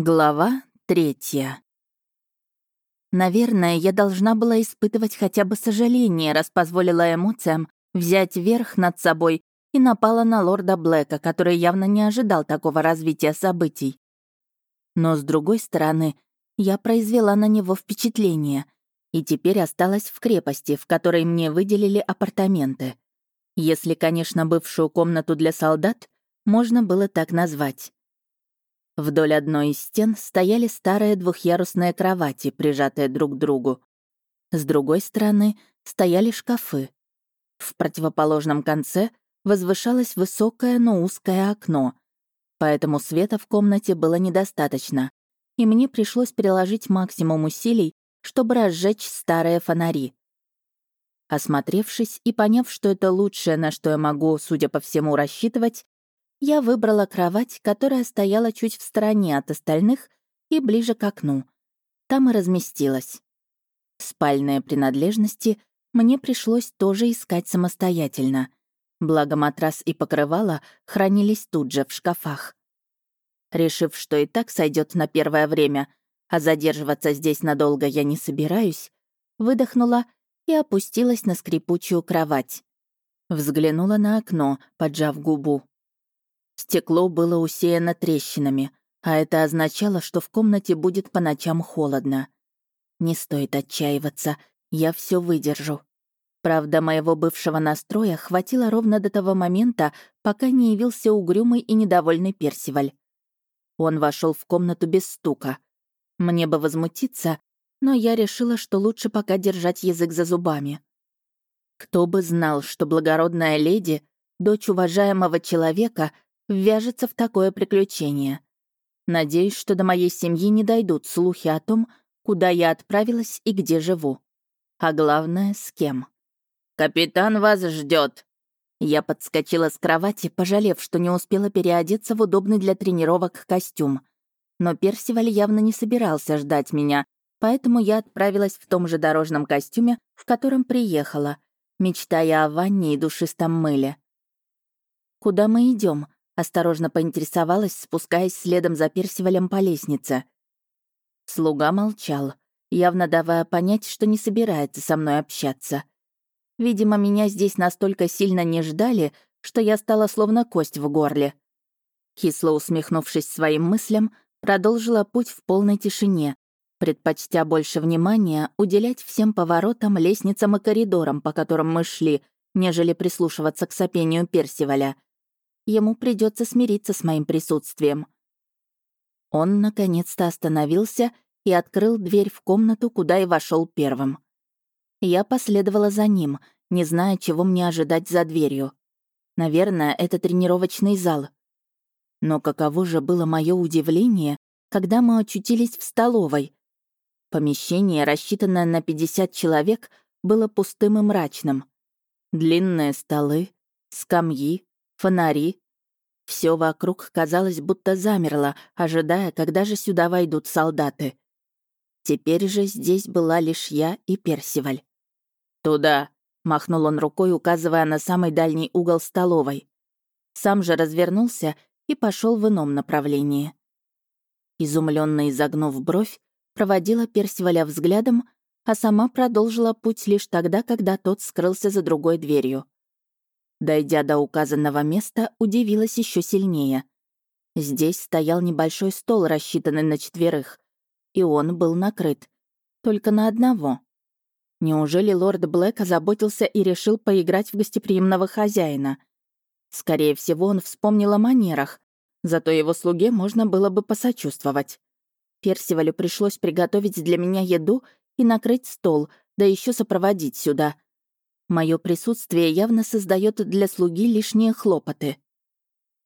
Глава третья. Наверное, я должна была испытывать хотя бы сожаление, раз позволила эмоциям взять верх над собой и напала на лорда Блэка, который явно не ожидал такого развития событий. Но, с другой стороны, я произвела на него впечатление и теперь осталась в крепости, в которой мне выделили апартаменты. Если, конечно, бывшую комнату для солдат можно было так назвать. Вдоль одной из стен стояли старые двухъярусные кровати, прижатые друг к другу. С другой стороны стояли шкафы. В противоположном конце возвышалось высокое, но узкое окно, поэтому света в комнате было недостаточно, и мне пришлось приложить максимум усилий, чтобы разжечь старые фонари. Осмотревшись и поняв, что это лучшее, на что я могу, судя по всему, рассчитывать, я выбрала кровать, которая стояла чуть в стороне от остальных и ближе к окну. Там и разместилась. Спальные принадлежности мне пришлось тоже искать самостоятельно. Благо матрас и покрывало хранились тут же в шкафах. Решив, что и так сойдет на первое время, а задерживаться здесь надолго я не собираюсь, выдохнула и опустилась на скрипучую кровать. Взглянула на окно, поджав губу. Стекло было усеяно трещинами, а это означало, что в комнате будет по ночам холодно. Не стоит отчаиваться, я все выдержу. Правда, моего бывшего настроя хватило ровно до того момента, пока не явился угрюмый и недовольный Персиваль. Он вошел в комнату без стука. Мне бы возмутиться, но я решила, что лучше пока держать язык за зубами. Кто бы знал, что благородная леди, дочь уважаемого человека, ввяжется в такое приключение. Надеюсь, что до моей семьи не дойдут слухи о том, куда я отправилась и где живу. А главное, с кем. «Капитан вас ждет. Я подскочила с кровати, пожалев, что не успела переодеться в удобный для тренировок костюм. Но Персиваль явно не собирался ждать меня, поэтому я отправилась в том же дорожном костюме, в котором приехала, мечтая о ванне и душистом мыле. «Куда мы идем? Осторожно поинтересовалась, спускаясь следом за Персивалем по лестнице. Слуга молчал, явно давая понять, что не собирается со мной общаться. Видимо, меня здесь настолько сильно не ждали, что я стала словно кость в горле. Кисло усмехнувшись своим мыслям, продолжила путь в полной тишине, предпочтя больше внимания уделять всем поворотам, лестницам и коридорам, по которым мы шли, нежели прислушиваться к сопению Персиваля — ему придется смириться с моим присутствием. Он наконец-то остановился и открыл дверь в комнату, куда и вошел первым. Я последовала за ним, не зная, чего мне ожидать за дверью. Наверное, это тренировочный зал. Но каково же было мое удивление, когда мы очутились в столовой. Помещение, рассчитанное на 50 человек, было пустым и мрачным. Длинные столы, скамьи, фонари. Все вокруг, казалось, будто замерло, ожидая, когда же сюда войдут солдаты. Теперь же здесь была лишь я и Персиваль. «Туда!» — махнул он рукой, указывая на самый дальний угол столовой. Сам же развернулся и пошел в ином направлении. Изумленно изогнув бровь, проводила Персиваля взглядом, а сама продолжила путь лишь тогда, когда тот скрылся за другой дверью. Дойдя до указанного места, удивилась еще сильнее. Здесь стоял небольшой стол, рассчитанный на четверых, и он был накрыт. Только на одного. Неужели лорд Блэк озаботился и решил поиграть в гостеприимного хозяина? Скорее всего, он вспомнил о манерах, зато его слуге можно было бы посочувствовать. Персивалю пришлось приготовить для меня еду и накрыть стол, да еще сопроводить сюда — Мое присутствие явно создает для слуги лишние хлопоты.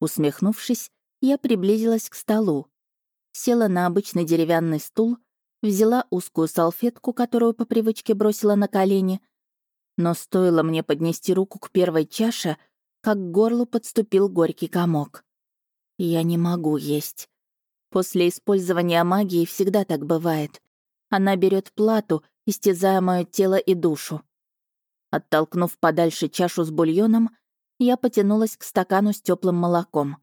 Усмехнувшись, я приблизилась к столу. Села на обычный деревянный стул, взяла узкую салфетку, которую по привычке бросила на колени. Но стоило мне поднести руку к первой чаше, как к горлу подступил горький комок. Я не могу есть. После использования магии всегда так бывает. Она берет плату, истязая мое тело и душу. Оттолкнув подальше чашу с бульоном, я потянулась к стакану с теплым молоком.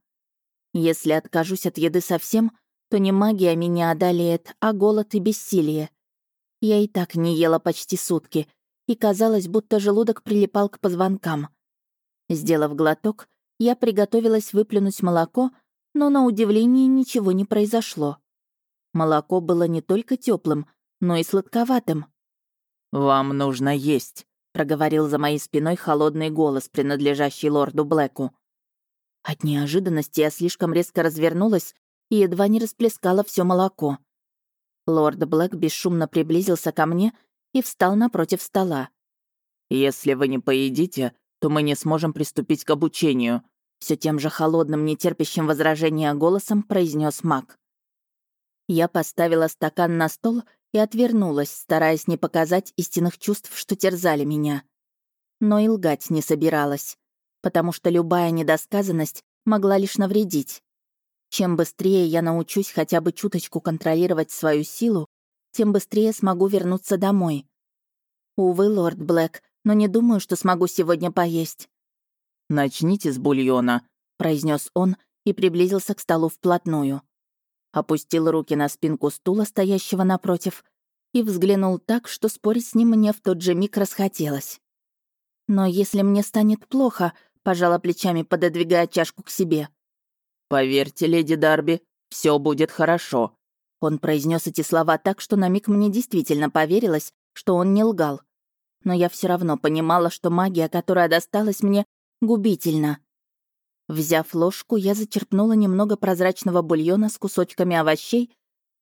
Если откажусь от еды совсем, то не магия меня одолеет, а голод и бессилие. Я и так не ела почти сутки, и казалось, будто желудок прилипал к позвонкам. Сделав глоток, я приготовилась выплюнуть молоко, но на удивление ничего не произошло. Молоко было не только теплым, но и сладковатым. «Вам нужно есть», — проговорил за моей спиной холодный голос, принадлежащий лорду Блэку. От неожиданности я слишком резко развернулась и едва не расплескала все молоко. Лорд Блэк бесшумно приблизился ко мне и встал напротив стола. «Если вы не поедите, то мы не сможем приступить к обучению», все тем же холодным, нетерпящим возражения голосом произнес маг. Я поставила стакан на стол и отвернулась, стараясь не показать истинных чувств, что терзали меня. Но и лгать не собиралась, потому что любая недосказанность могла лишь навредить. Чем быстрее я научусь хотя бы чуточку контролировать свою силу, тем быстрее смогу вернуться домой. Увы, лорд Блэк, но не думаю, что смогу сегодня поесть. «Начните с бульона», — произнес он и приблизился к столу вплотную. Опустил руки на спинку стула, стоящего напротив, и взглянул так, что спорить с ним мне в тот же миг расхотелось. «Но если мне станет плохо», — пожала плечами, пододвигая чашку к себе. «Поверьте, леди Дарби, все будет хорошо». Он произнес эти слова так, что на миг мне действительно поверилось, что он не лгал. Но я все равно понимала, что магия, которая досталась мне, губительно. Взяв ложку, я зачерпнула немного прозрачного бульона с кусочками овощей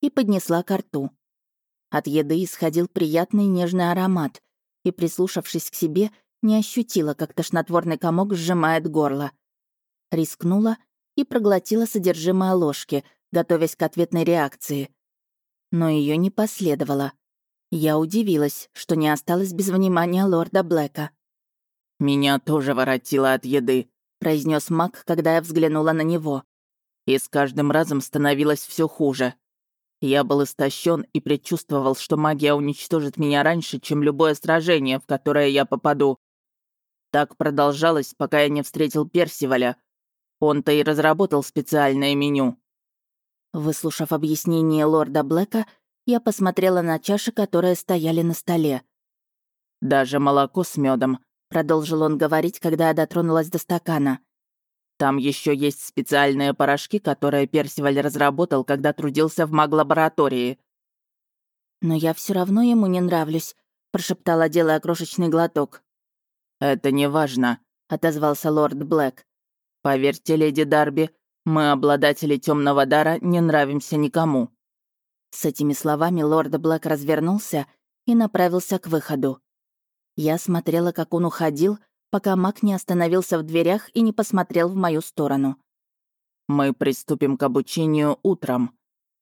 и поднесла ко рту. От еды исходил приятный нежный аромат, и, прислушавшись к себе, не ощутила, как тошнотворный комок сжимает горло. Рискнула и проглотила содержимое ложки, готовясь к ответной реакции. Но ее не последовало. Я удивилась, что не осталось без внимания лорда Блэка. «Меня тоже воротило от еды», — произнес маг, когда я взглянула на него. И с каждым разом становилось все хуже. Я был истощен и предчувствовал, что магия уничтожит меня раньше, чем любое сражение, в которое я попаду. Так продолжалось, пока я не встретил Персиваля. Он-то и разработал специальное меню. Выслушав объяснение лорда Блэка, я посмотрела на чаши, которые стояли на столе. Даже молоко с медом, продолжил он говорить, когда я дотронулась до стакана. Там еще есть специальные порошки, которые Персиваль разработал, когда трудился в маг-лаборатории. «Но я все равно ему не нравлюсь», — прошептала, делая крошечный глоток. «Это не важно», — отозвался лорд Блэк. «Поверьте, леди Дарби, мы, обладатели темного дара, не нравимся никому». С этими словами лорд Блэк развернулся и направился к выходу. Я смотрела, как он уходил, пока маг не остановился в дверях и не посмотрел в мою сторону. «Мы приступим к обучению утром.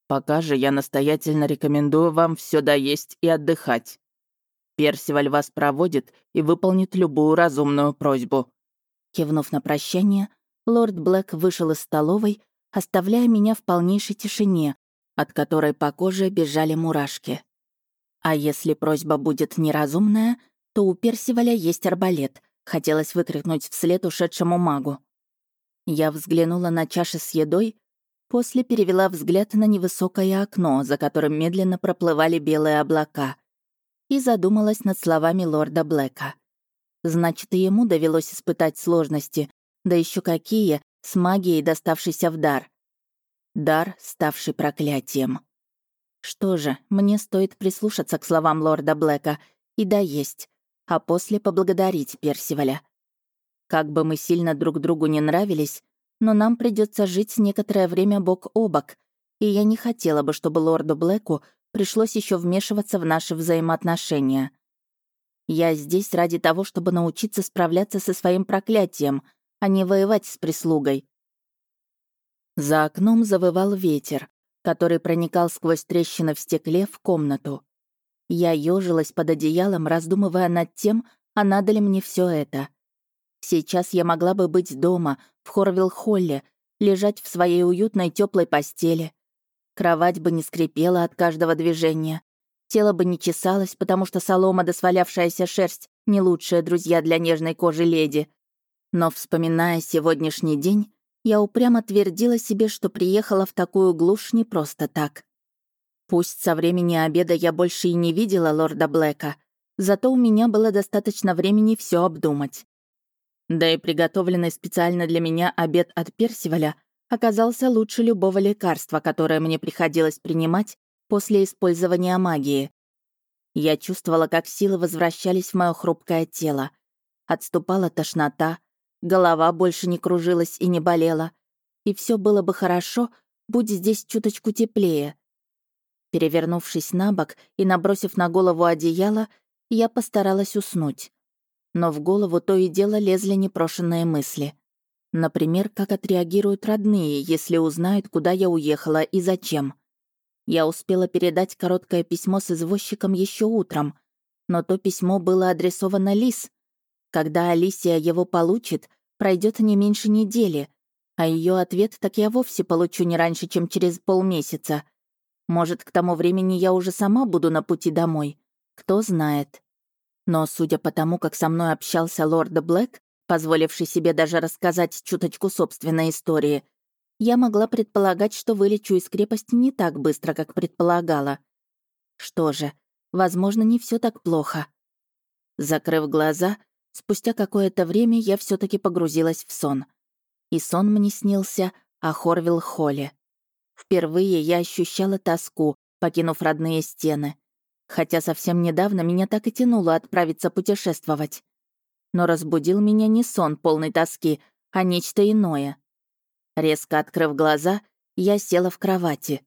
Пока же я настоятельно рекомендую вам все доесть и отдыхать. Персиваль вас проводит и выполнит любую разумную просьбу». Кивнув на прощание, лорд Блэк вышел из столовой, оставляя меня в полнейшей тишине, от которой по коже бежали мурашки. А если просьба будет неразумная — то у Персиваля есть арбалет. Хотелось выкрикнуть вслед ушедшему магу. Я взглянула на чаши с едой, после перевела взгляд на невысокое окно, за которым медленно проплывали белые облака, и задумалась над словами лорда Блэка. Значит, и ему довелось испытать сложности, да еще какие, с магией, доставшейся в дар. Дар, ставший проклятием. Что же, мне стоит прислушаться к словам лорда Блэка и доесть, а после поблагодарить Персиваля. Как бы мы сильно друг другу не нравились, но нам придется жить некоторое время бок о бок, и я не хотела бы, чтобы лорду Блэку пришлось еще вмешиваться в наши взаимоотношения. Я здесь ради того, чтобы научиться справляться со своим проклятием, а не воевать с прислугой. За окном завывал ветер, который проникал сквозь трещины в стекле в комнату. Я ёжилась под одеялом, раздумывая над тем, а надо ли мне все это. Сейчас я могла бы быть дома, в Хорвилл-Холле, лежать в своей уютной теплой постели. Кровать бы не скрипела от каждого движения. Тело бы не чесалось, потому что солома да свалявшаяся шерсть — не лучшие друзья для нежной кожи леди. Но, вспоминая сегодняшний день, Я упрямо твердила себе, что приехала в такую глушь не просто так. Пусть со времени обеда я больше и не видела лорда Блэка, зато у меня было достаточно времени все обдумать. Да и приготовленный специально для меня обед от Персиваля оказался лучше любого лекарства, которое мне приходилось принимать после использования магии. Я чувствовала, как силы возвращались в мое хрупкое тело. Отступала тошнота, голова больше не кружилась и не болела. И все было бы хорошо, будь здесь чуточку теплее. Перевернувшись на бок и набросив на голову одеяло, я постаралась уснуть. Но в голову то и дело лезли непрошенные мысли. Например, как отреагируют родные, если узнают, куда я уехала и зачем. Я успела передать короткое письмо с извозчиком еще утром, но то письмо было адресовано Лис. Когда Алисия его получит, пройдет не меньше недели, а ее ответ так я вовсе получу не раньше, чем через полмесяца. Может, к тому времени я уже сама буду на пути домой. Кто знает. Но судя по тому, как со мной общался лорд Блэк, позволивший себе даже рассказать чуточку собственной истории, я могла предполагать, что вылечу из крепости не так быстро, как предполагала. Что же, возможно, не все так плохо. Закрыв глаза, спустя какое-то время я все таки погрузилась в сон. И сон мне снился о Хорвилл Холле. Впервые я ощущала тоску, покинув родные стены. Хотя совсем недавно меня так и тянуло отправиться путешествовать. Но разбудил меня не сон полной тоски, а нечто иное. Резко открыв глаза, я села в кровати.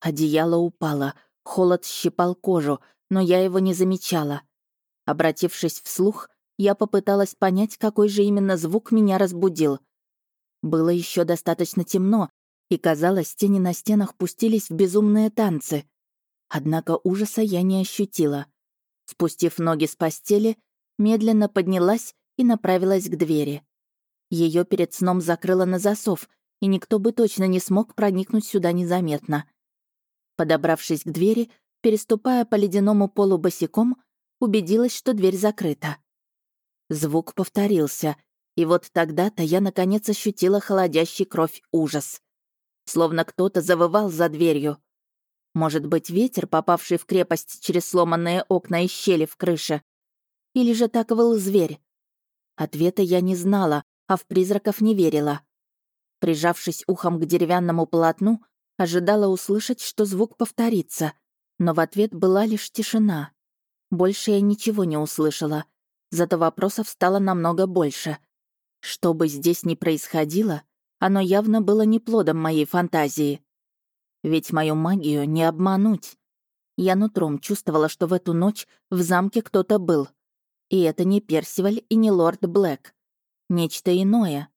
Одеяло упало, холод щипал кожу, но я его не замечала. Обратившись вслух, я попыталась понять, какой же именно звук меня разбудил. Было еще достаточно темно, и, казалось, тени на стенах пустились в безумные танцы. Однако ужаса я не ощутила. Спустив ноги с постели, медленно поднялась и направилась к двери. Ее перед сном закрыла на засов, и никто бы точно не смог проникнуть сюда незаметно. Подобравшись к двери, переступая по ледяному полу босиком, убедилась, что дверь закрыта. Звук повторился, и вот тогда-то я наконец ощутила холодящий кровь ужас. Словно кто-то завывал за дверью. Может быть, ветер, попавший в крепость через сломанные окна и щели в крыше? Или же так выл зверь? Ответа я не знала, а в призраков не верила. Прижавшись ухом к деревянному полотну, ожидала услышать, что звук повторится, но в ответ была лишь тишина. Больше я ничего не услышала, зато вопросов стало намного больше. Что бы здесь ни происходило, оно явно было не плодом моей фантазии. Ведь мою магию не обмануть. Я нутром чувствовала, что в эту ночь в замке кто-то был. И это не Персиваль и не лорд Блэк. Нечто иное.